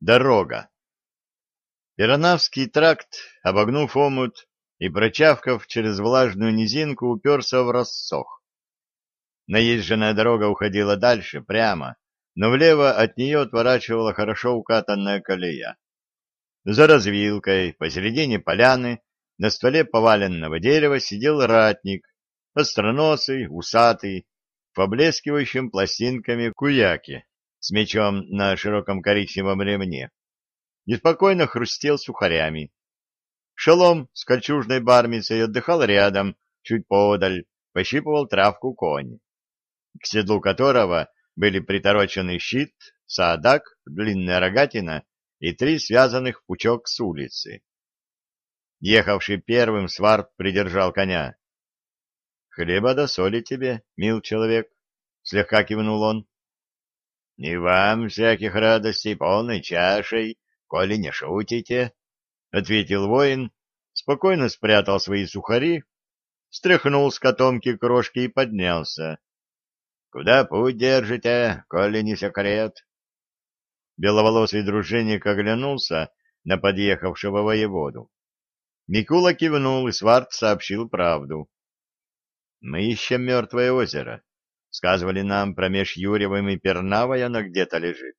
Дорога. Пиранавский тракт, обогнув омут и прочавкав через влажную низинку, уперся в рассох. Наезженная дорога уходила дальше, прямо, но влево от нее отворачивала хорошо укатанная колея. За развилкой, посередине поляны, на стволе поваленного дерева сидел ратник, остроносый, усатый, поблескивающим пластинками куяки с мечом на широком коричневом ремне и спокойно хрустел сухарями. Шелом с кольчужной бармицей отдыхал рядом, чуть подаль, пощипывал травку конь, к седлу которого были приторочены щит, садак, длинная рогатина и три связанных пучок с улицы. Ехавший первым сварт придержал коня. — Хлеба да соли тебе, мил человек, — слегка кивнул он. — Не вам всяких радостей полной чашей, коли не шутите, — ответил воин, спокойно спрятал свои сухари, стряхнул с котомки крошки и поднялся. — Куда путь держите, коли не секрет? Беловолосый дружинник оглянулся на подъехавшего воеводу. Микула кивнул, и Сварт сообщил правду. — Мы ищем мертвое озеро. Сказывали нам, промеж Юрьевым и Пернавой оно где-то лежит.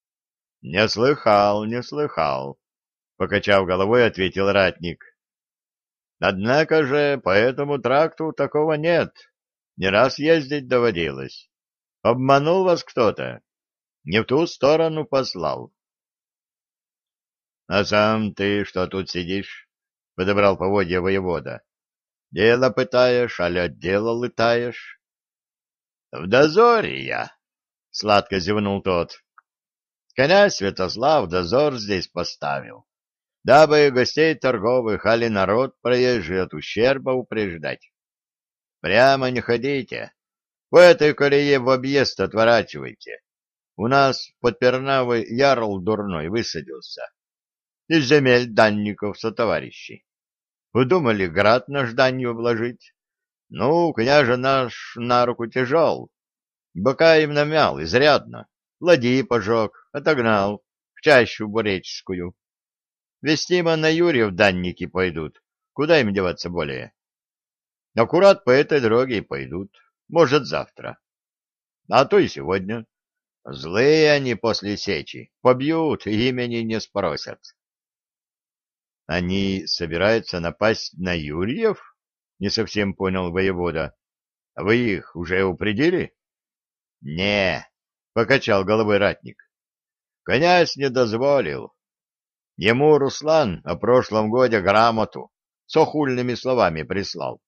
— Не слыхал, не слыхал, — покачав головой, ответил ратник. — Однако же по этому тракту такого нет. Не раз ездить доводилось. Обманул вас кто-то. Не в ту сторону послал. — А сам ты что тут сидишь? — подобрал поводья воевода. — Дело пытаешь, аля дело лытаешь? — В дозоре я, — сладко зевнул тот. Князь Святослав дозор здесь поставил, дабы гостей торговых, али народ проезжий от ущерба упреждать. Прямо не ходите, по этой колее в объезд отворачивайте. У нас под Пернавой ярл дурной высадился. Из земель данников сотоварищей. Удумали град наш данью обложить. Ну, княже наш на руку тяжел. Бока им намял изрядно. Ладьи пожег, отогнал в чащу буреческую. Вестимо на Юрьев данники пойдут. Куда им деваться более? Аккурат по этой дороге и пойдут. Может, завтра. А то и сегодня. Злые они после сечи. Побьют, имени не спросят. Они собираются напасть на Юрьев? Не совсем понял воевода. Вы их уже упредили? Не, покачал головой ратник. Князь не дозволил. Ему Руслан о прошлом годе грамоту с охульными словами прислал.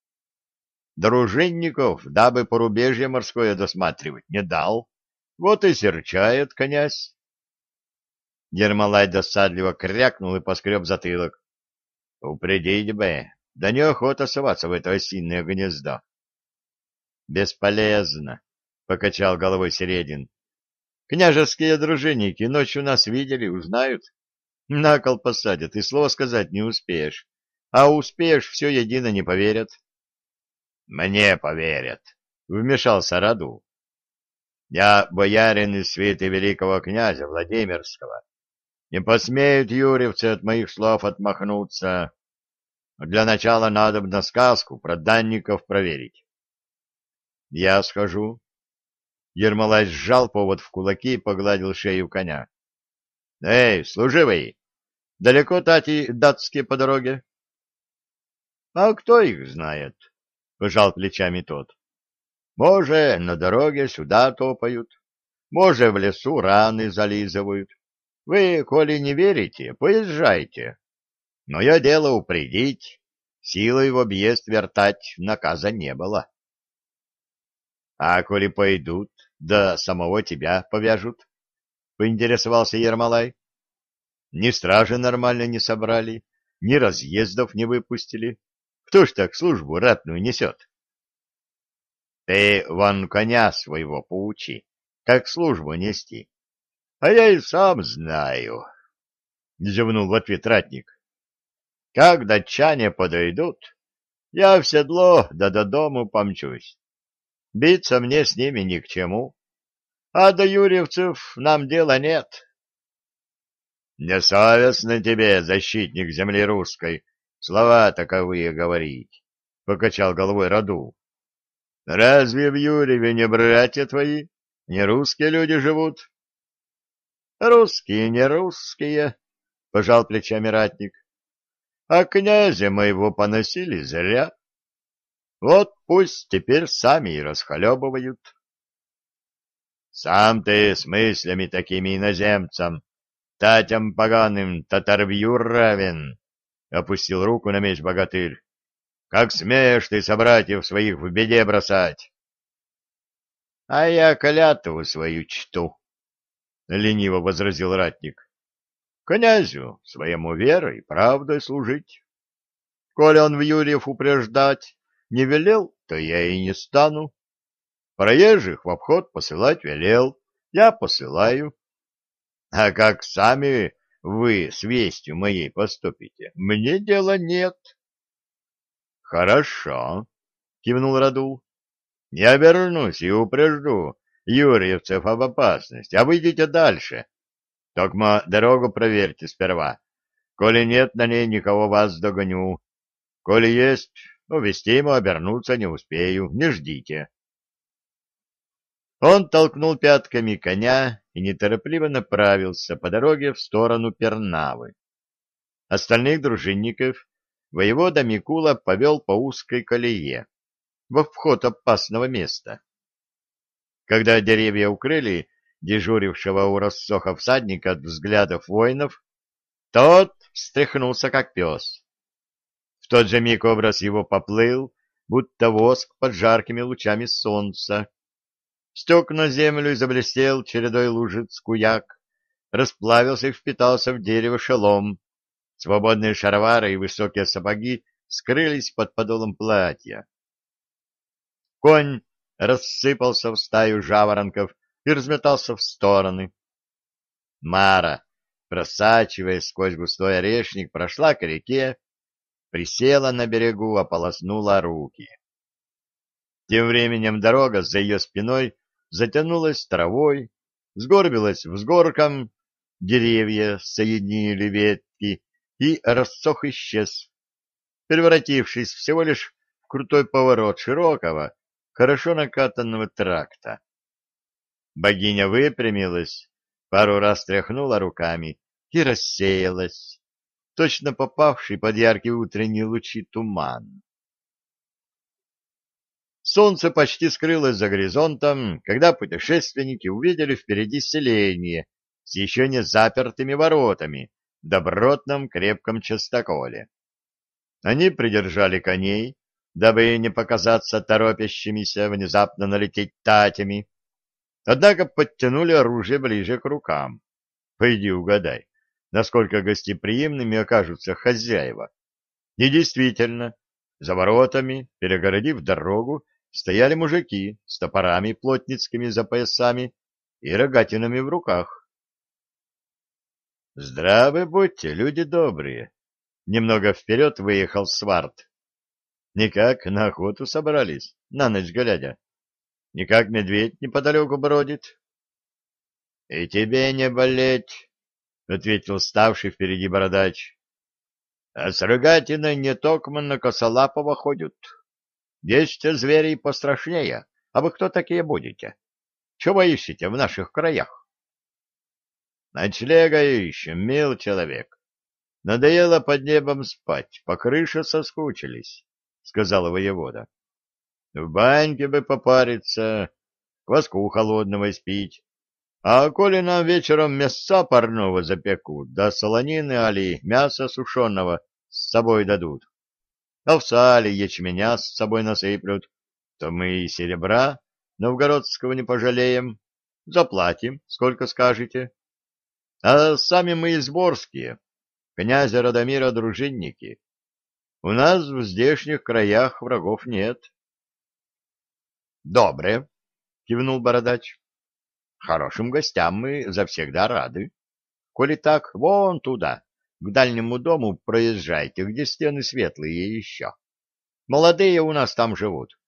Дружинников, дабы порубежье морское досматривать, не дал. Вот и серчает князь. Ермолай досадливо крякнул и поскреб затылок. — Упредить бы, да неохота соваться в это осиное гнездо. — Бесполезно, — покачал головой Середин. Княжеские дружинники ночью нас видели, узнают. На кол посадят, и слова сказать не успеешь. А успеешь, все едино не поверят. — Мне поверят, — вмешался Раду. — Я боярин из свиты великого князя Владимирского. Не посмеют юрьевцы от моих слов отмахнуться. Для начала надо на сказку про данников проверить. — Я схожу, Ермолай сжал повод в кулаки и погладил шею коня. — Эй, служивый! Далеко тати датские по дороге? — А кто их знает? — пожал плечами тот. — Може, на дороге сюда топают, може, в лесу раны зализывают. Вы, коли не верите, поезжайте. Но я дело упредить, силой в объезд вертать наказа не было. — А коли пойдут, да самого тебя повяжут, — поинтересовался Ермолай. Ни стражи нормально не собрали, ни разъездов не выпустили. Кто ж так службу ратную несет? — Ты вон коня своего поучи, как службу нести. — А я и сам знаю, — зевнул в ответ ратник. — Как датчане подойдут, я в седло да до дому помчусь. Биться мне с ними ни к чему. А до юрьевцев нам дела нет. Несовестно тебе, защитник земли русской, слова таковые говорить, — покачал головой Раду. Разве в Юрьеве не братья твои, не русские люди живут? Русские, не русские, — пожал плечами ратник. А князя моего поносили зря. Вот пусть теперь сами и расхлебывают. Сам ты с мыслями такими иноземцам, татям поганым, татарвью равен, — опустил руку на меч богатырь. — Как смеешь ты собратьев своих в беде бросать? — А я клятву свою чту, — лениво возразил ратник. — Князю своему верой, правдой служить. Коли он в Юрьев упреждать не велел, то я и не стану. Проезжих в обход посылать велел, я посылаю. А как сами вы с вестью моей поступите, мне дела нет. — Хорошо, — кивнул Радул. — Я вернусь и упрежду юрьевцев об опасности, а вы идите дальше. Только дорогу проверьте сперва. Коли нет на ней никого, вас догоню. Коли есть, ну, вести ему обернуться не успею, не ждите. Он толкнул пятками коня и неторопливо направился по дороге в сторону Пернавы. Остальных дружинников воевода Микула повел по узкой колее, во вход опасного места. Когда деревья укрыли дежурившего у рассоха всадника от взглядов воинов, тот встряхнулся, как пес. В тот же миг образ его поплыл, будто воск под жаркими лучами солнца, стек на землю и заблестел чередой лужиц куяк, расплавился и впитался в дерево шелом. Свободные шаровары и высокие сапоги скрылись под подолом платья. Конь рассыпался в стаю жаворонков и разметался в стороны. Мара, просачиваясь сквозь густой орешник, прошла к реке, присела на берегу, ополоснула руки. Тем временем дорога за ее спиной затянулась травой, сгорбилась взгорком, деревья соединили ветки, и рассох исчез, превратившись всего лишь в крутой поворот широкого, хорошо накатанного тракта. Богиня выпрямилась, пару раз тряхнула руками и рассеялась, точно попавший под яркие утренние лучи туман. Солнце почти скрылось за горизонтом, когда путешественники увидели впереди селение с еще не запертыми воротами в добротном крепком частоколе. Они придержали коней, дабы не показаться торопящимися внезапно налететь татями, однако подтянули оружие ближе к рукам. Пойди угадай, насколько гостеприимными окажутся хозяева. И действительно, за воротами, перегородив дорогу, стояли мужики с топорами плотницкими за поясами и рогатинами в руках. «Здравы будьте, люди добрые!» Немного вперед выехал Сварт. Никак на охоту собрались, на ночь глядя. Никак медведь неподалеку бродит. — И тебе не болеть, — ответил ставший впереди бородач. — А с рогатиной не токмо на косолапого ходят. Есть звери пострашнее, а вы кто такие будете? Чего ищете в наших краях? Ночлега ищем, мил человек. Надоело под небом спать, по крыше соскучились, — сказал воевода. В баньке бы попариться, кваску холодного испить. А коли нам вечером мяса парного запекут, да солонины али мяса сушеного с собой дадут, овса или ячменя с собой насыплют, то мы и серебра новгородского не пожалеем, заплатим, сколько скажете. А сами мы изборские, князя Радомира дружинники. У нас в здешних краях врагов нет. — Добре, — кивнул бородач. — Хорошим гостям мы завсегда рады. Коли так, вон туда, к дальнему дому проезжайте, где стены светлые еще. Молодые у нас там живут.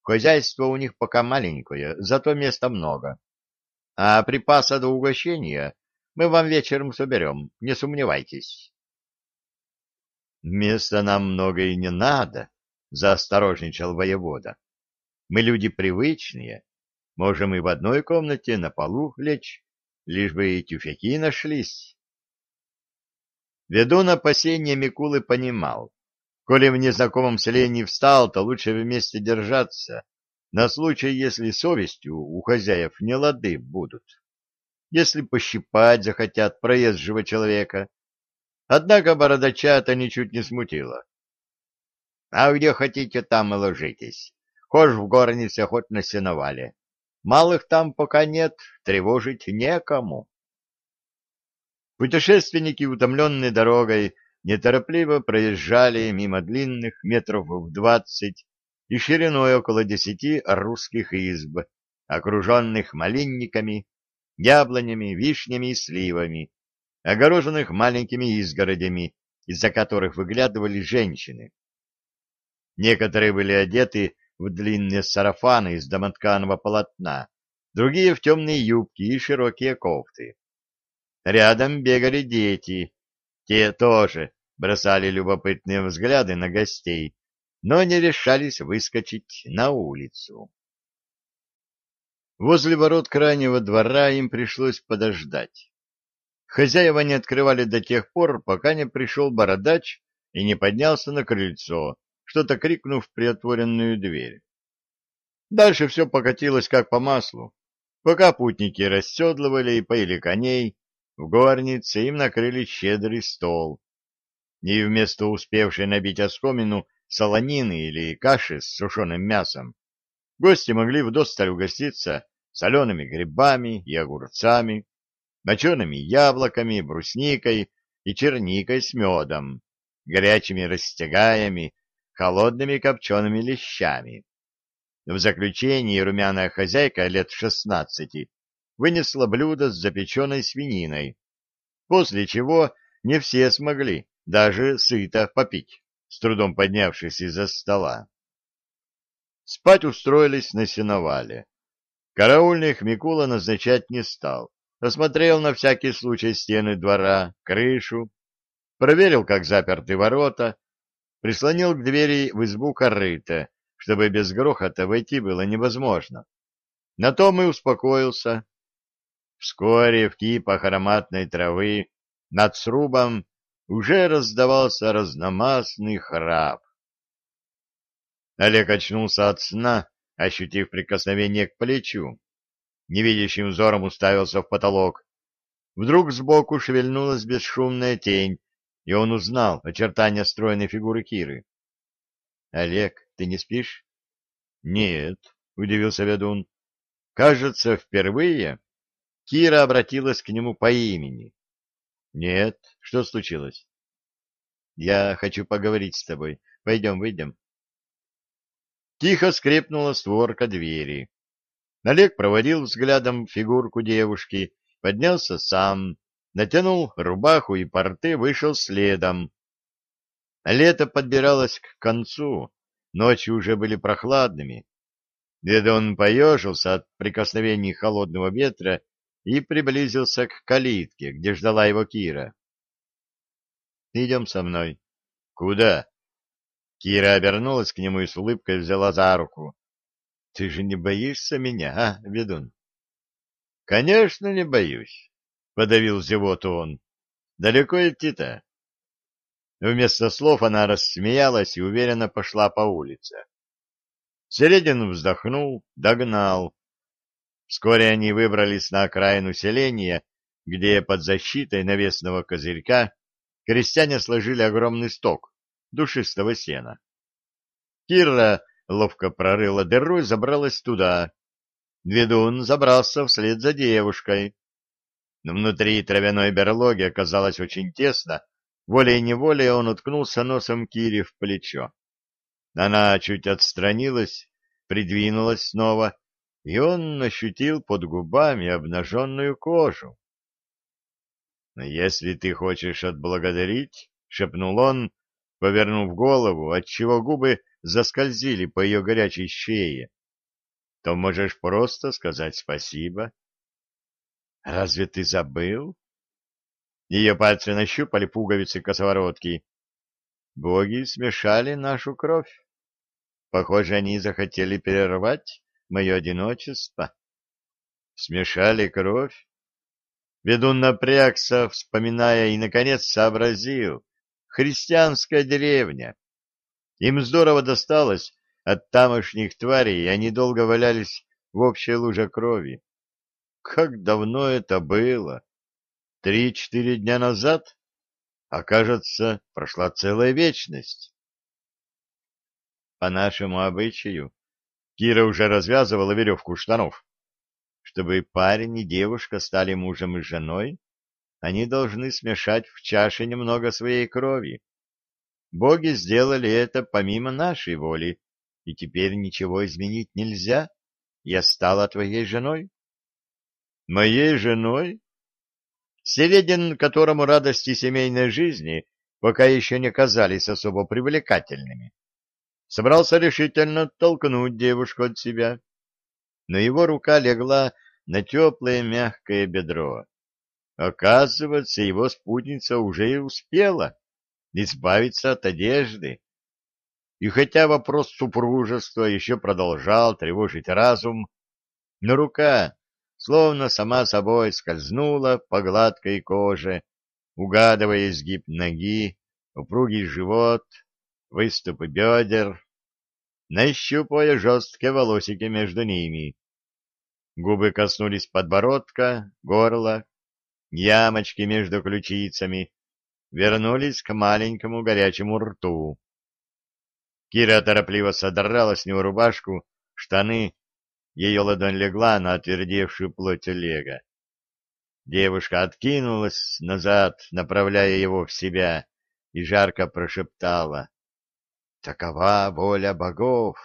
Хозяйство у них пока маленькое, зато места много. А припаса до угощения Мы вам вечером соберем, не сомневайтесь. Места нам много и не надо, — заосторожничал воевода. Мы люди привычные, можем и в одной комнате на полу лечь, лишь бы и тюфяки нашлись. Ведун опасения Микулы понимал. Коли в незнакомом селении встал, то лучше вместе держаться, на случай, если совестью у хозяев не лады будут. Если пощипать захотят проезжего человека. Однако бородача это ничуть не смутило. — А где хотите, там и ложитесь. Хошь в горнице, хоть на сеновале. Малых там пока нет, тревожить некому. Путешественники, утомленные дорогой, неторопливо проезжали мимо длинных метров в двадцать и шириной около десяти русских изб, окруженных малинниками, яблонями, вишнями и сливами, огороженных маленькими изгородями, из-за которых выглядывали женщины. Некоторые были одеты в длинные сарафаны из домотканого полотна, другие в темные юбки и широкие кофты. Рядом бегали дети. Те тоже бросали любопытные взгляды на гостей, но не решались выскочить на улицу. Возле ворот крайнего двора им пришлось подождать. Хозяева не открывали до тех пор, пока не пришел бородач и не поднялся на крыльцо, что-то крикнув в приотворенную дверь. Дальше все покатилось как по маслу. Пока путники расседлывали и поили коней, в горнице им накрыли щедрый стол. И вместо успевшей набить оскомину солонины или каши с сушеным мясом, гости могли вдосталь угоститься солеными грибами и огурцами, мочеными яблоками, брусникой и черникой с медом, горячими растягаями, холодными копчеными лещами. В заключении румяная хозяйка лет шестнадцати вынесла блюдо с запеченной свининой, после чего не все смогли даже сыто попить, с трудом поднявшись из-за стола. Спать устроились на сеновале. Караульных Микула назначать не стал. Осмотрел на всякий случай стены двора, крышу, проверил, как заперты ворота, прислонил к двери в избу корыто, чтобы без грохота войти было невозможно. На том и успокоился. Вскоре в кипах ароматной травы над срубом уже раздавался разномастный храп. Олег очнулся от сна, ощутив прикосновение к плечу. Невидящим взором уставился в потолок. Вдруг сбоку шевельнулась бесшумная тень, и он узнал очертания стройной фигуры Киры. — Олег, ты не спишь? — Нет, — удивился ведун. — Кажется, впервые Кира обратилась к нему по имени. — Нет, что случилось? — Я хочу поговорить с тобой. Пойдем, выйдем. Тихо скрипнула створка двери. Олег проводил взглядом фигурку девушки, поднялся сам, натянул рубаху и порты, вышел следом. Лето подбиралось к концу, ночи уже были прохладными. Дедон поежился от прикосновений холодного ветра и приблизился к калитке, где ждала его Кира. — Идем со мной. — Куда? Кира обернулась к нему и с улыбкой взяла за руку. — Ты же не боишься меня, а, ведун? — Конечно, не боюсь, — подавил зевоту он. — Далеко идти-то? Вместо слов она рассмеялась и уверенно пошла по улице. Середин вздохнул, догнал. Вскоре они выбрались на окраину селения, где под защитой навесного козырька крестьяне сложили огромный сток, душистого сена. Кира ловко прорыла дыру и забралась туда. Ведун забрался вслед за девушкой. Но внутри травяной берлоги оказалось очень тесно, волей-неволей он уткнулся носом Кире в плечо. Она чуть отстранилась, придвинулась снова, и он ощутил под губами обнаженную кожу. — Если ты хочешь отблагодарить, — шепнул он, повернув голову, отчего губы заскользили по ее горячей шее, — то можешь просто сказать спасибо. — Разве ты забыл? Ее пальцы нащупали пуговицы косоворотки. Боги смешали нашу кровь. Похоже, они захотели перервать мое одиночество. Смешали кровь. Ведун напрягся, вспоминая, и, наконец, сообразил. Христианская деревня. Им здорово досталось от тамошних тварей, и они долго валялись в общей луже крови. Как давно это было? Три-четыре дня назад? А кажется, прошла целая вечность. По нашему обычаю, Кира уже развязывала веревку штанов. Чтобы парень и девушка стали мужем и женой, они должны смешать в чаше немного своей крови. Боги сделали это помимо нашей воли, и теперь ничего изменить нельзя. Я стала твоей женой. Моей женой? Середин, которому радости семейной жизни пока еще не казались особо привлекательными, собрался решительно толкнуть девушку от себя, но его рука легла на теплое мягкое бедро. Оказывается, его спутница уже и успела избавиться от одежды. И хотя вопрос супружества еще продолжал тревожить разум, но рука, словно сама собой, скользнула по гладкой коже, угадывая изгиб ноги, упругий живот, выступы бедер, нащупывая жесткие волосики между ними. Губы коснулись подбородка, горла, ямочки между ключицами, вернулись к маленькому горячему рту. Кира торопливо содрала с него рубашку, штаны, ее ладонь легла на отвердевшую плоть Олега. Девушка откинулась назад, направляя его в себя, и жарко прошептала. «Такова воля богов!»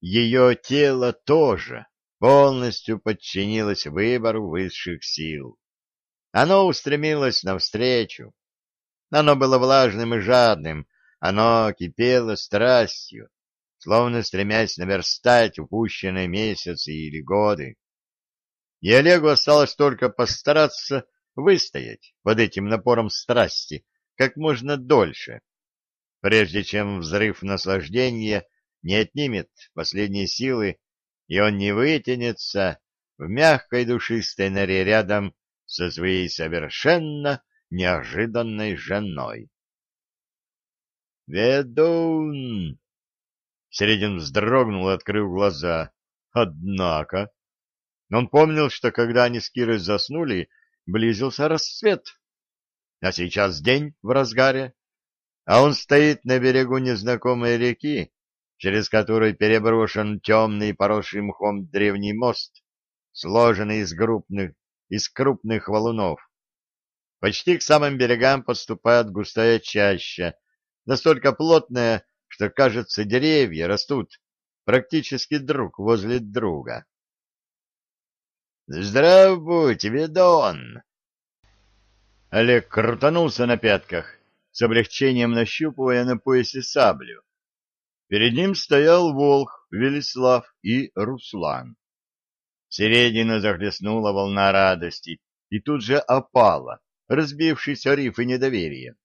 Ее тело тоже полностью подчинилось выбору высших сил. Оно устремилось навстречу. Оно было влажным и жадным, оно кипело страстью, словно стремясь наверстать упущенные месяцы или годы. И Олегу осталось только постараться выстоять под этим напором страсти как можно дольше, прежде чем взрыв наслаждения не отнимет последние силы, и он не вытянется в мягкой душистой норе рядом со своей совершенно неожиданной женой. «Ведун!» Середин вздрогнул и открыл глаза. Однако... Он помнил, что когда они с Кирой заснули, близился рассвет. А сейчас день в разгаре, а он стоит на берегу незнакомой реки, через которую переброшен темный поросший мхом древний мост, сложенный из крупных из крупных валунов. Почти к самым берегам подступает густая чаща, настолько плотная, что, кажется, деревья растут практически друг возле друга. «Здрав будь, Ведон!» Олег крутанулся на пятках, с облегчением нащупывая на поясе саблю. Перед ним стоял Волх, Велислав и Руслан. Середина захлестнула волна радости и тут же опала, разбившись о рифы недоверия.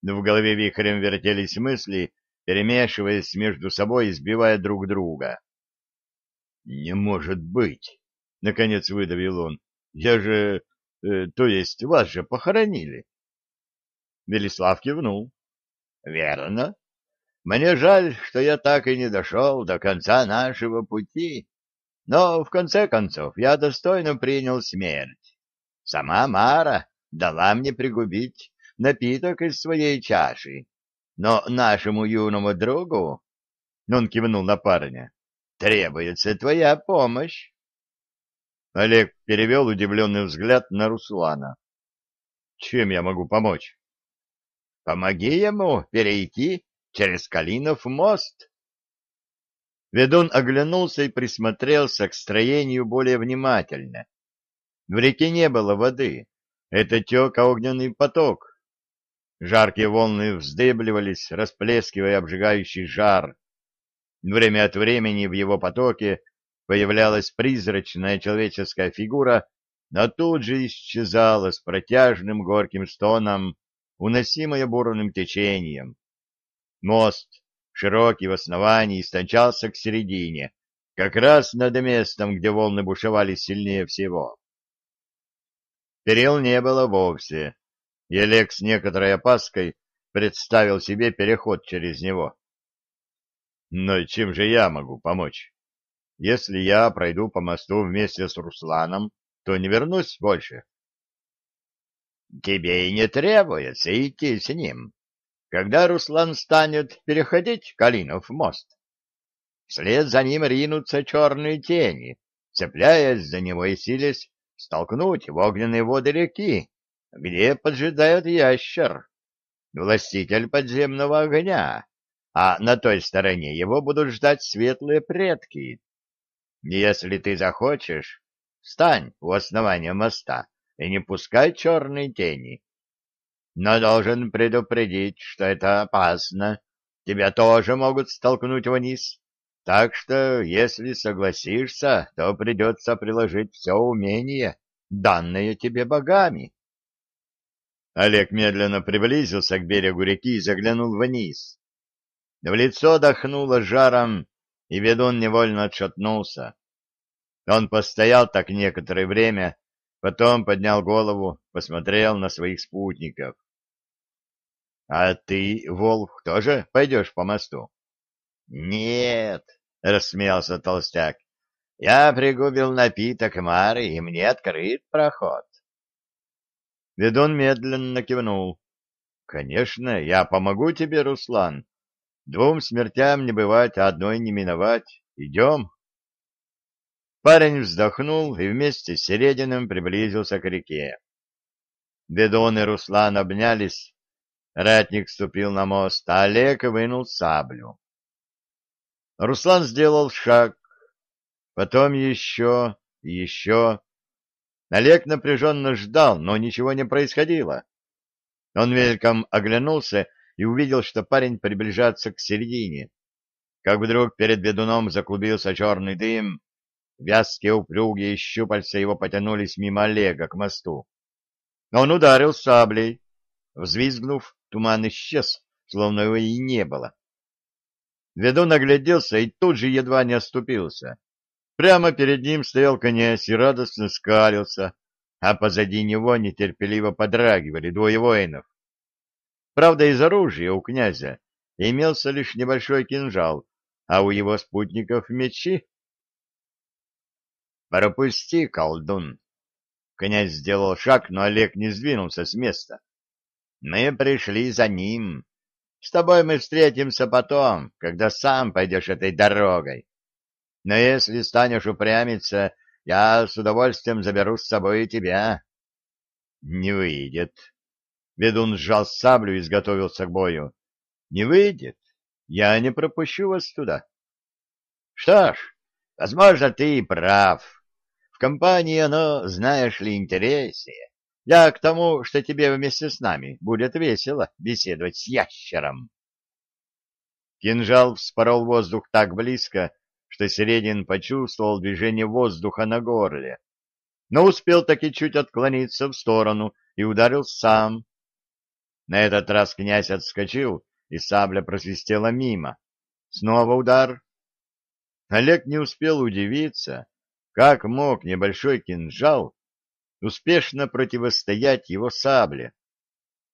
В голове вихрем вертелись мысли, перемешиваясь между собой и сбивая друг друга. «Не может быть!» — наконец выдавил он. «Я же... Э, то есть вас же похоронили?» Велислав кивнул. «Верно. Мне жаль, что я так и не дошел до конца нашего пути. Но, в конце концов, я достойно принял смерть. Сама Мара дала мне пригубить напиток из своей чаши. Но нашему юному другу, он кивнул на парня, требуется твоя помощь. Олег перевел удивленный взгляд на Руслана. Чем я могу помочь? Помоги ему перейти через Калинов мост. Ведун оглянулся и присмотрелся к строению более внимательно. В реке не было воды. Это тек огненный поток. Жаркие волны вздыбливались, расплескивая обжигающий жар. Время от времени в его потоке появлялась призрачная человеческая фигура, но тут же исчезала с протяжным горьким стоном, уносимая бурным течением. Мост, широкий в основании, истончался к середине, как раз над местом, где волны бушевали сильнее всего. Перил не было вовсе, и Олег с некоторой опаской представил себе переход через него. Но чем же я могу помочь? Если я пройду по мосту вместе с Русланом, то не вернусь больше. Тебе и не требуется идти с ним, когда Руслан станет переходить Калинов мост. Вслед за ним ринутся черные тени, цепляясь за него и силясь столкнуть в огненные воды реки, где поджидает ящер, властитель подземного огня, а на той стороне его будут ждать светлые предки. Если ты захочешь, встань у основания моста и не пускай черные тени. Но должен предупредить, что это опасно. Тебя тоже могут столкнуть вниз. Так что, если согласишься, то придется приложить все умение, данное тебе богами. Олег медленно приблизился к берегу реки и заглянул вниз. В лицо дохнуло жаром, и ведун невольно отшатнулся. Он постоял так некоторое время, потом поднял голову, посмотрел на своих спутников. — А ты, Волк, тоже пойдешь по мосту? — Нет, — рассмеялся толстяк. — Я пригубил напиток Мары, и мне открыт проход. Ведун медленно кивнул. — Конечно, я помогу тебе, Руслан. Двум смертям не бывать, а одной не миновать. Идем. Парень вздохнул и вместе с Серединым приблизился к реке. Ведун и Руслан обнялись, Ратник ступил на мост, а Олег вынул саблю. Руслан сделал шаг, потом еще и еще. Олег напряженно ждал, но ничего не происходило. Он мельком оглянулся и увидел, что парень приближается к середине. Как вдруг перед ведуном заклубился черный дым, вязкие упругие щупальца его потянулись мимо Олега к мосту. Он ударил саблей, взвизгнув, Туман исчез, словно его и не было. Ведун огляделся и тут же едва не оступился. Прямо перед ним стоял князь и радостно скалился, а позади него нетерпеливо подрагивали двое воинов. Правда, из оружия у князя имелся лишь небольшой кинжал, а у его спутников мечи. «Пропусти, колдун!» Князь сделал шаг, но Олег не сдвинулся с места. Мы пришли за ним. С тобой мы встретимся потом, когда сам пойдешь этой дорогой. Но если станешь упрямиться, я с удовольствием заберу с собой и тебя. Не выйдет. Ведун сжал саблю и изготовился к бою. Не выйдет. Я не пропущу вас туда. Что ж, возможно, ты и прав. В компании оно, знаешь ли, интереснее. Я к тому, что тебе вместе с нами будет весело беседовать с ящером. Кинжал вспорол воздух так близко, что Середин почувствовал движение воздуха на горле, но успел таки чуть отклониться в сторону и ударил сам. На этот раз князь отскочил, и сабля просвистела мимо. Снова удар. Олег не успел удивиться, как мог небольшой кинжал успешно противостоять его сабле.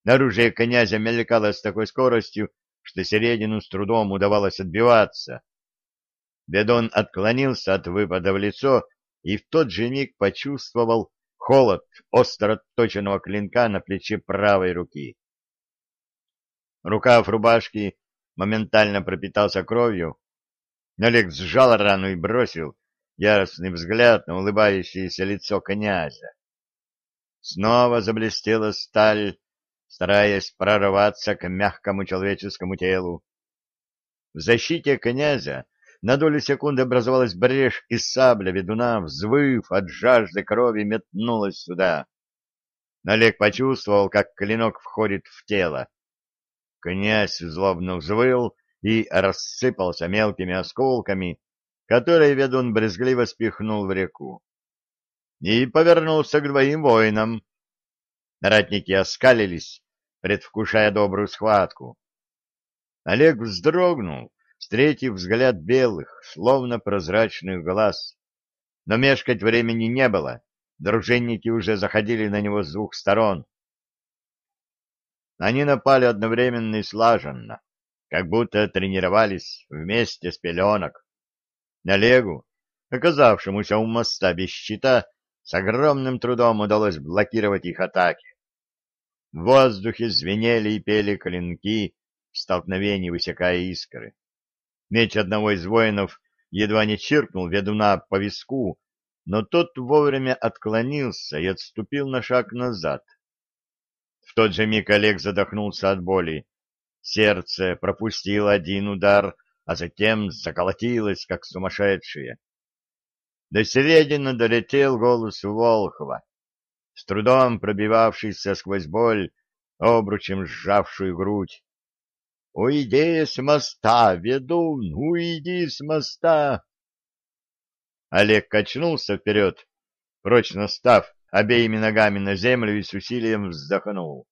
Оружие князя мелькало с такой скоростью, что Середину с трудом удавалось отбиваться. Бедон отклонился от выпада в лицо и в тот же миг почувствовал холод остро точенного клинка на плече правой руки. Рукав рубашки моментально пропитался кровью. Олег сжал рану и бросил яростный взгляд на улыбающееся лицо князя. Снова заблестела сталь, стараясь прорваться к мягкому человеческому телу. В защите князя на долю секунды образовалась брешь, и сабля ведуна, взвыв от жажды крови, метнулась сюда. Олег почувствовал, как клинок входит в тело. Князь злобно взвыл и рассыпался мелкими осколками, которые ведун брезгливо спихнул в реку. и повернулся к двоим воинам. Ратники оскалились, предвкушая добрую схватку. Олег вздрогнул, встретив взгляд белых, словно прозрачных глаз. Но мешкать времени не было, дружинники уже заходили на него с двух сторон. Они напали одновременно и слаженно, как будто тренировались вместе с пеленок. Олегу, оказавшемуся у моста без щита, с огромным трудом удалось блокировать их атаки. В воздухе звенели и пели клинки, в столкновении высекая искры. Меч одного из воинов едва не чиркнул ведуна по виску, но тот вовремя отклонился и отступил на шаг назад. В тот же миг Олег задохнулся от боли. Сердце пропустило один удар, а затем заколотилось, как сумасшедшее. До середины долетел голос Волхова, с трудом пробивавшийся сквозь боль, обручем сжавшую грудь. «Уйди с моста, ведун, уйди с моста!» Олег качнулся вперед, прочно став обеими ногами на землю и с усилием вздохнул.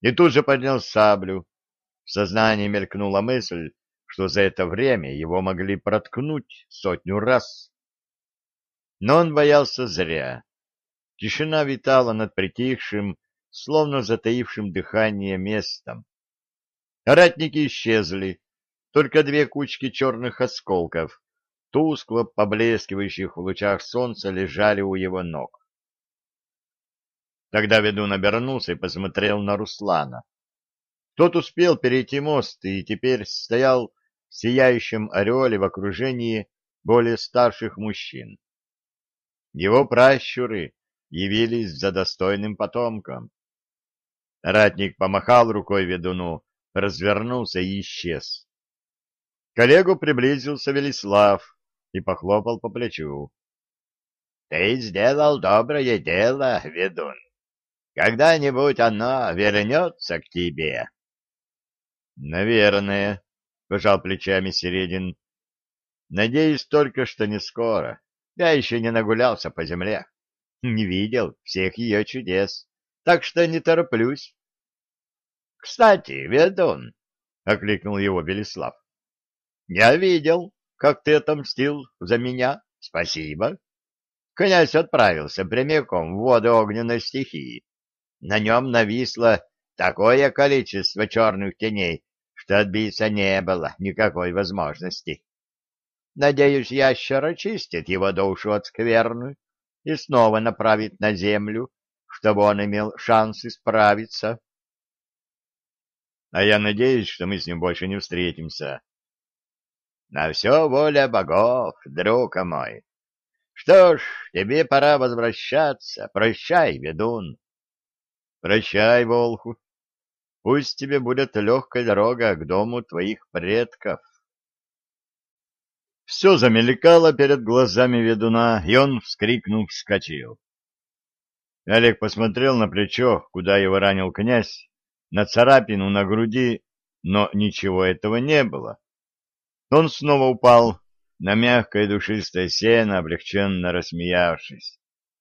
И тут же поднял саблю. В сознании мелькнула мысль, что за это время его могли проткнуть сотню раз. Но он боялся зря. Тишина витала над притихшим, словно затаившим дыхание местом. Ратники исчезли, только две кучки черных осколков, тускло поблескивающих в лучах солнца, лежали у его ног. Тогда ведун обернулся и посмотрел на Руслана. Тот успел перейти мост и теперь стоял в сияющем ореоле в окружении более старших мужчин. Его пращуры явились за достойным потомком. Ратник помахал рукой ведуну, развернулся и исчез. Коллегу приблизился Велислав и похлопал по плечу. — Ты сделал доброе дело, ведун. Когда-нибудь оно вернется к тебе. — Наверное, — пожал плечами Середин. — Надеюсь только, что не скоро. Я еще не нагулялся по земле. Не видел всех ее чудес, так что не тороплюсь. — Кстати, ведун, — окликнул его Белислав, — я видел, как ты отомстил за меня. Спасибо. Князь отправился прямиком в воды огненной стихии на нем нависло такое количество черных теней, что отбиться не было никакой возможности. Надеюсь, ящер очистит его душу от скверны и снова направит на землю, чтобы он имел шанс исправиться. А я надеюсь, что мы с ним больше не встретимся. На все воля богов, друг мой. Что ж, тебе пора возвращаться. Прощай, ведун. Прощай, Волху. Пусть тебе будет легкая дорога к дому твоих предков. Все замелькало перед глазами ведуна, и он, вскрикнув, вскочил. Олег посмотрел на плечо, куда его ранил князь, на царапину на груди, но ничего этого не было. Он снова упал на мягкое душистое сено, облегченно рассмеявшись.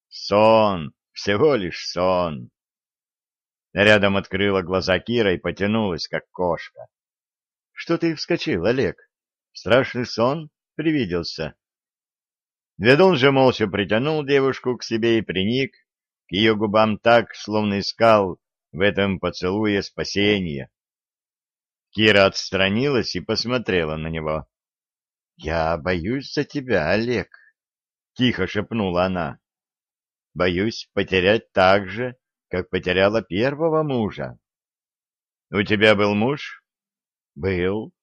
Сон, всего лишь сон. Рядом открыла глаза Кира и потянулась, как кошка. — Что ты вскочил, Олег? Страшный сон привиделся. Ведун же молча притянул девушку к себе и приник к ее губам так, словно искал в этом поцелуе спасения. Кира отстранилась и посмотрела на него. — Я боюсь за тебя, Олег, — тихо шепнула она. — Боюсь потерять так же, как потеряла первого мужа. — У тебя был муж? — Был.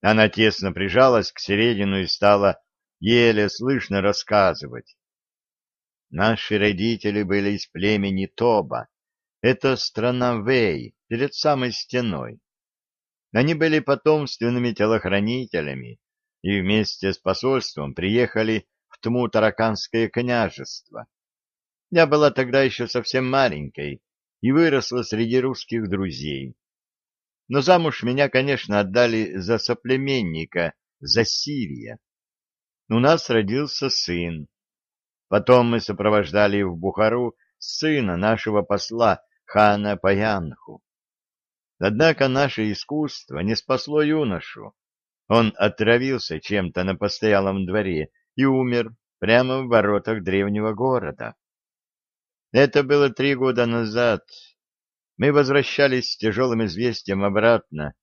Она тесно прижалась к середину и стала еле слышно рассказывать. Наши родители были из племени Тоба. Это страна Вэй, перед самой стеной. Они были потомственными телохранителями и вместе с посольством приехали в Тмутараканское княжество. Я была тогда еще совсем маленькой и выросла среди русских друзей. Но замуж меня, конечно, отдали за соплеменника, за Сирия. У нас родился сын. Потом мы сопровождали в Бухару сына нашего посла, хана Паянху. Однако наше искусство не спасло юношу. Он отравился чем-то на постоялом дворе и умер прямо в воротах древнего города. Это было три года назад. Мы возвращались с тяжелым известием обратно.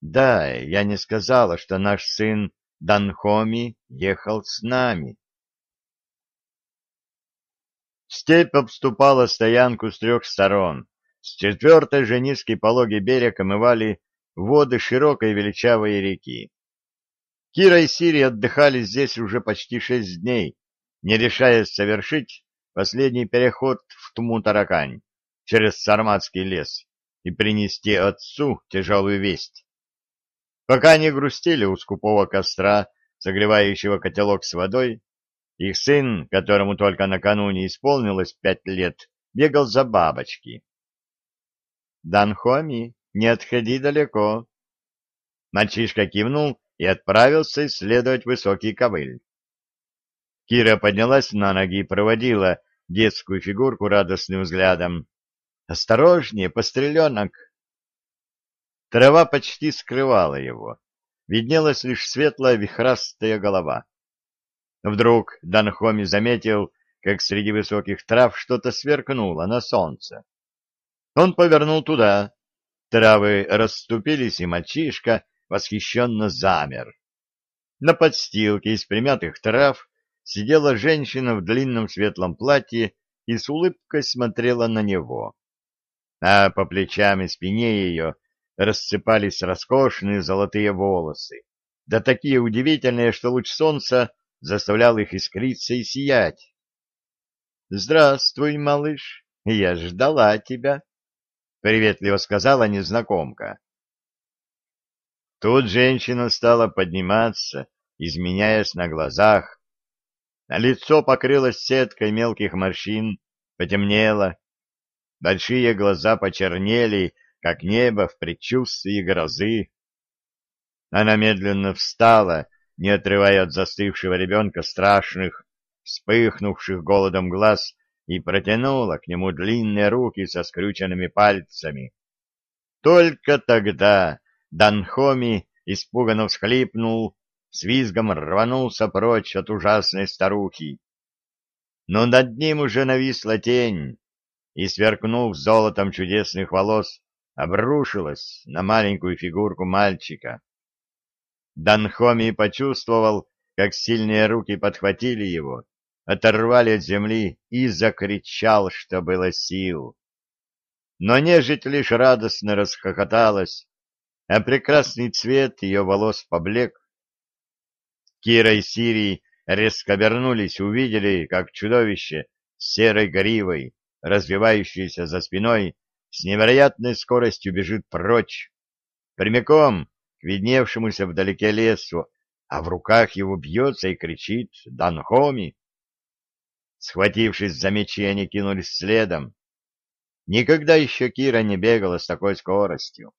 Да, я не сказала, что наш сын Данхоми ехал с нами. Степь обступала стоянку с трех сторон. С четвертой же низкий пологий берег омывали воды широкой величавой реки. Кира и Сири отдыхали здесь уже почти шесть дней, не решаясь совершить последний переход в Тмутаракань через Сарматский лес и принести отцу тяжелую весть. Пока они грустили у скупого костра, согревающего котелок с водой, их сын, которому только накануне исполнилось пять лет, бегал за бабочки. «Данхоми, не отходи далеко!» Мальчишка кивнул и отправился исследовать высокий ковыль. Кира поднялась на ноги и проводила детскую фигурку радостным взглядом. «Осторожнее, постреленок!» Трава почти скрывала его. Виднелась лишь светлая вихрастая голова. Вдруг Данхоми заметил, как среди высоких трав что-то сверкнуло на солнце. Он повернул туда. Травы расступились, и мальчишка восхищенно замер. На подстилке из примятых трав сидела женщина в длинном светлом платье и с улыбкой смотрела на него. А по плечам и спине ее рассыпались роскошные золотые волосы, да такие удивительные, что луч солнца заставлял их искриться и сиять. — Здравствуй, малыш, я ждала тебя, — приветливо сказала незнакомка. Тут женщина стала подниматься, изменяясь на глазах. Лицо покрылось сеткой мелких морщин, потемнело. Большие глаза почернели, как небо в предчувствии грозы. Она медленно встала, не отрывая от застывшего ребенка страшных, вспыхнувших голодом глаз, и протянула к нему длинные руки со скрюченными пальцами. Только тогда Данхоми испуганно всхлипнул, с визгом рванулся прочь от ужасной старухи. Но над ним уже нависла тень, и, сверкнув золотом чудесных волос, обрушилась на маленькую фигурку мальчика. Данхоми почувствовал, как сильные руки подхватили его, оторвали от земли и закричал, что было сил. Но нежить лишь радостно расхохоталась, а прекрасный цвет ее волос поблек. Кира и Сирий резко обернулись увидели, как чудовище с серой гривой, развивающееся за спиной, с невероятной скоростью бежит прочь, прямиком видневшемуся вдалеке лесу, а в руках его бьется и кричит «Данхоми!». Схватившись за мечи, они кинулись следом. Никогда еще Кира не бегала с такой скоростью.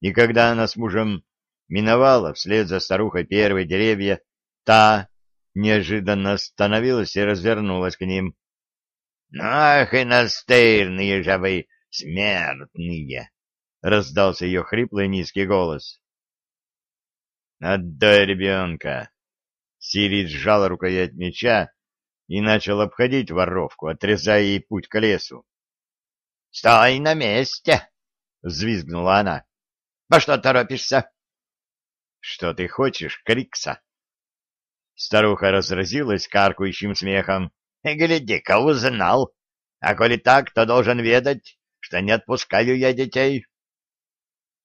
Никогда она с мужем миновала вслед за старухой первые деревья, та неожиданно остановилась и развернулась к ним. — Ах и настырные же вы, смертные! — раздался ее хриплый низкий голос. «Отдай ребенка!» Сирий сжал рукоять меча и начал обходить воровку, отрезая ей путь к лесу. «Стой на месте!» — взвизгнула она. «По что торопишься?» «Что ты хочешь, Крикса?» Старуха разразилась каркающим смехом. «Гляди-ка, узнал! А коли так, то должен ведать, что не отпускаю я детей».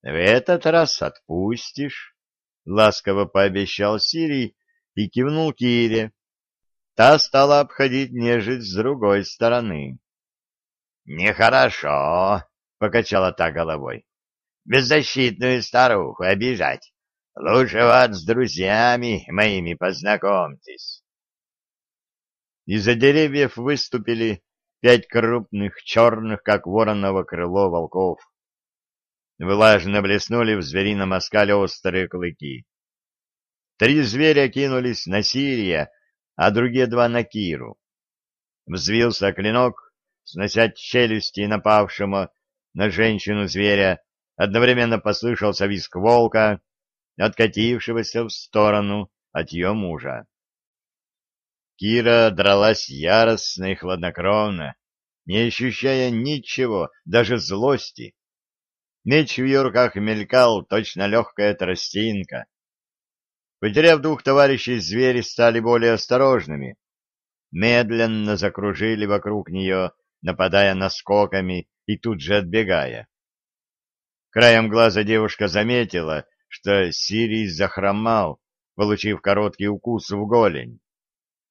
«В этот раз отпустишь». — ласково пообещал Сирий и кивнул Кире. Та стала обходить нежить с другой стороны. — Нехорошо, — покачала та головой. — Беззащитную старуху обижать. Лучше вот с друзьями моими познакомьтесь. Из-за деревьев выступили пять крупных, черных, как вороново крыло, волков. Влажно блеснули в зверином оскале острые клыки. Три зверя кинулись на Сирия, а другие два на Киру. Взвился клинок, снося челюсти напавшему на женщину-зверя, одновременно послышался визг волка, откатившегося в сторону от ее мужа. Кира дралась яростно и хладнокровно, не ощущая ничего, даже злости. Меч в ее руках мелькал, точно легкая тростинка. Потеряв двух товарищей, звери стали более осторожными. Медленно закружили вокруг нее, нападая наскоками и тут же отбегая. Краем глаза девушка заметила, что Сирий захромал, получив короткий укус в голень.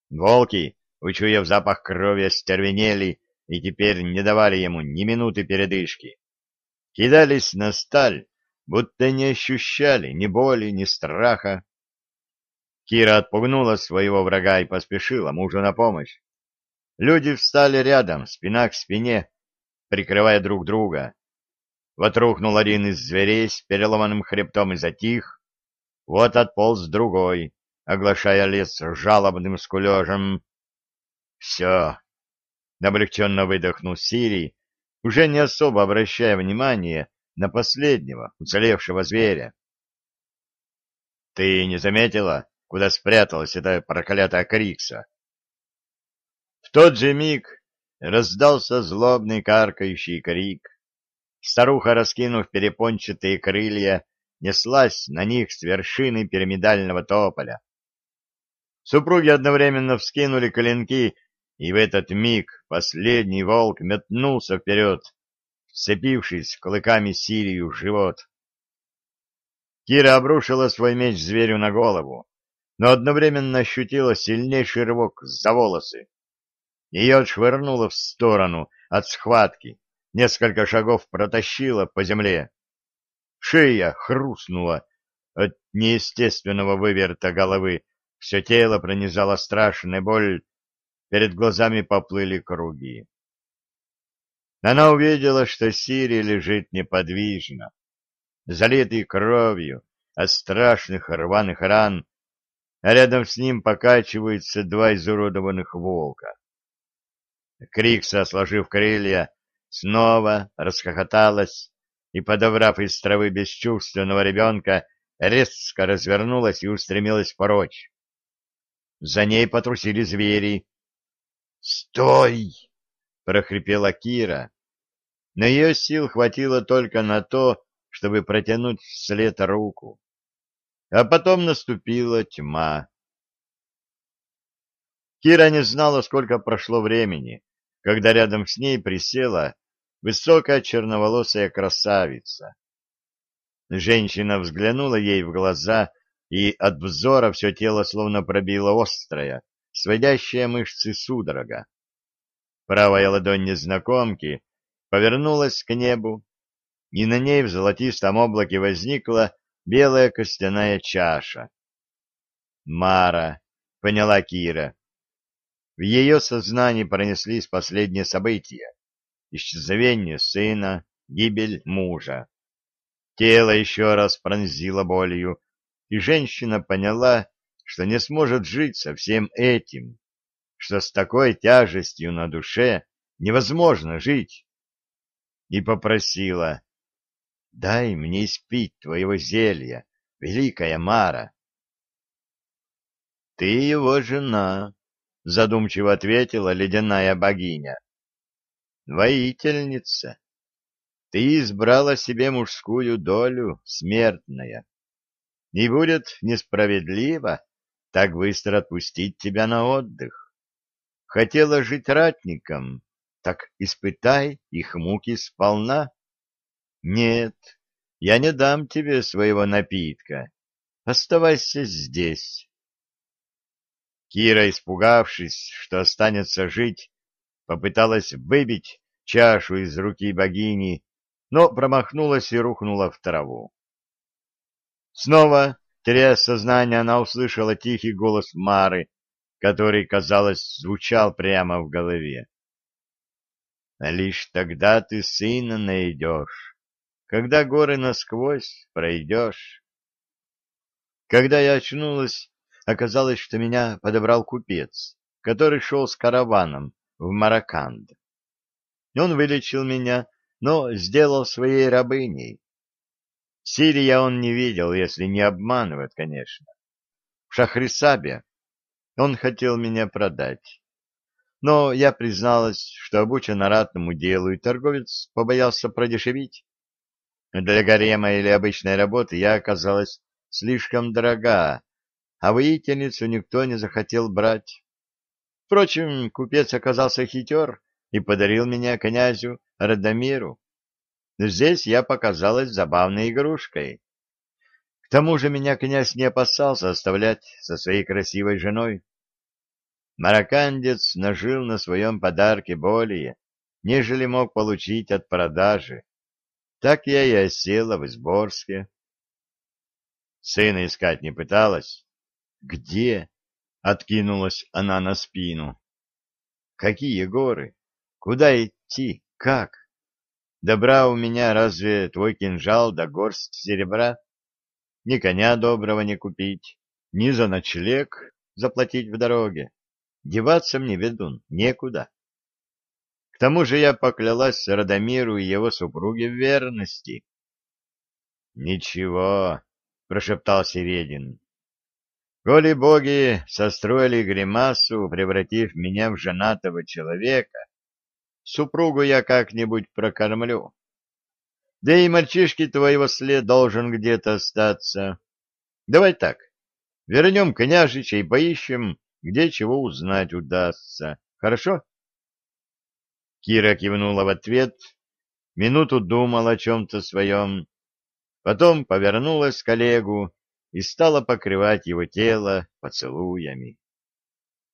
Волки, учуяв запах крови, остервенели и теперь не давали ему ни минуты передышки. Кидались на сталь, будто не ощущали ни боли, ни страха. Кира отпугнула своего врага и поспешила мужу на помощь. Люди встали рядом, спина к спине, прикрывая друг друга. Вот рухнул один из зверей с переломанным хребтом и затих. Вот отполз другой, оглашая лес жалобным скулежем. Все. Облегченно выдохнул Сирий, уже не особо обращая внимания на последнего, уцелевшего зверя. Ты не заметила, куда спряталась эта проклятая Крикса? В тот же миг раздался злобный каркающий крик. Старуха, раскинув перепончатые крылья, неслась на них с вершины пирамидального тополя. Супруги одновременно вскинули коленки, и в этот миг последний волк метнулся вперед, вцепившись клыками Сирию в живот. Кира обрушила свой меч зверю на голову, но одновременно ощутила сильнейший рывок за волосы. Ее отшвырнуло в сторону от схватки, несколько шагов протащило по земле. Шея хрустнула от неестественного выверта головы, все тело пронизала страшная боль, перед глазами поплыли круги. Она увидела, что Сири лежит неподвижно, залитый кровью от страшных рваных ран, а рядом с ним покачиваются два изуродованных волка. Крикса, сложив крылья, снова расхохоталась и, подобрав из травы бесчувственного ребенка, резко развернулась и устремилась прочь. За ней потрусили звери. «Стой!» — прохрипела Кира. Но ее сил хватило только на то, чтобы протянуть вслед руку. А потом наступила тьма. Кира не знала, сколько прошло времени, когда рядом с ней присела высокая черноволосая красавица. Женщина взглянула ей в глаза и от взора все тело словно пробило острая, сводящая мышцы судорога. Правая ладонь незнакомки повернулась к небу, и на ней в золотистом облаке возникла белая костяная чаша. «Мара», — поняла Кира. В ее сознании пронеслись последние события. Исчезновение сына, гибель мужа. Тело еще раз пронзило болью, и женщина поняла, что не сможет жить со всем этим, что с такой тяжестью на душе невозможно жить. И попросила, «Дай мне испить твоего зелья, великая Мара». «Ты его жена», — задумчиво ответила ледяная богиня. «Воительница, ты избрала себе мужскую долю, смертная и будет несправедливо так быстро отпустить тебя на отдых. Хотела жить ратником, так испытай их муки сполна. Нет, я не дам тебе своего напитка. Оставайся здесь. Кира, испугавшись, что останется жить, попыталась выбить чашу из руки богини, но промахнулась и рухнула в траву. Снова, теряя сознание, она услышала тихий голос Мары, который, казалось, звучал прямо в голове. «Лишь тогда ты сына найдешь, когда горы насквозь пройдешь». Когда я очнулась, Оказалось, что меня подобрал купец, который шел с караваном в Мараканд. Он вылечил меня, но сделал своей рабыней. Сирия он не видел, если не обманывает, конечно. В Шахрисабе он хотел меня продать. Но я призналась, что обучена ратному делу, и торговец побоялся продешевить. Для гарема или обычной работы я оказалась слишком дорога, а воительницу никто не захотел брать. Впрочем, купец оказался хитер и подарил меня князю Радомиру. Здесь я показалась забавной игрушкой. К тому же меня князь не опасался оставлять со своей красивой женой. Маракандец нажил на своем подарке более, нежели мог получить от продажи. Так я и осела в Изборске. Сына искать не пыталась? Где? Откинулась она на спину. Какие горы? Куда идти? Как? Добра у меня разве твой кинжал да горсть серебра? Ни коня доброго не купить, ни за ночлег заплатить в дороге. Деваться мне, ведун, некуда. К тому же я поклялась Радомиру и его супруге в верности. — Ничего, — прошептал Середин. — Коли боги состроили гримасу, превратив меня в женатого человека, Супругу я как-нибудь прокормлю. Да и мальчишки твоего след должен где-то остаться. Давай так, вернем княжича и поищем, где чего узнать удастся. Хорошо? Кира кивнула в ответ, минуту думала о чем-то своем, потом повернулась к Олегу и стала покрывать его тело поцелуями.